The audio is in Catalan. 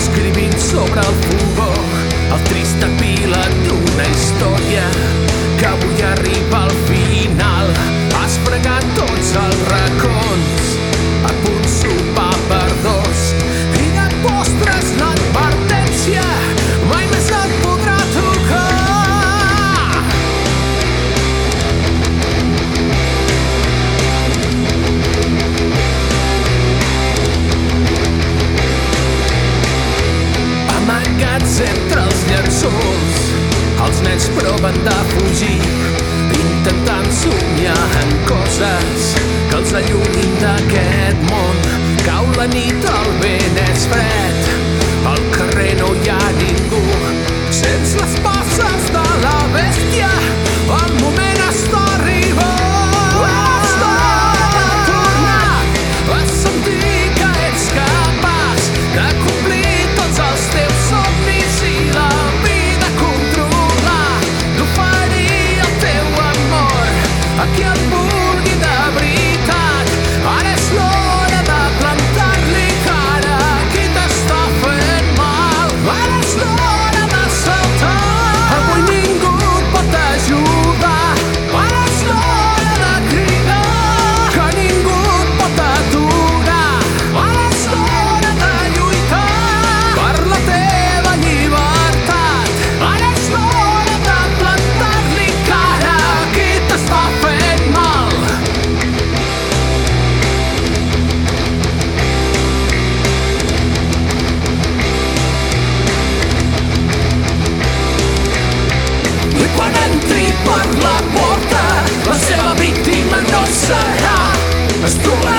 escrivint sobre el fogó el trist epíleg d'una història que avui arriba al nens proven de fugir intentant somiar en coses que els allunyin d'aquest món. Cau la nit, el vent és fred al carrer no hi ha ningú. serca,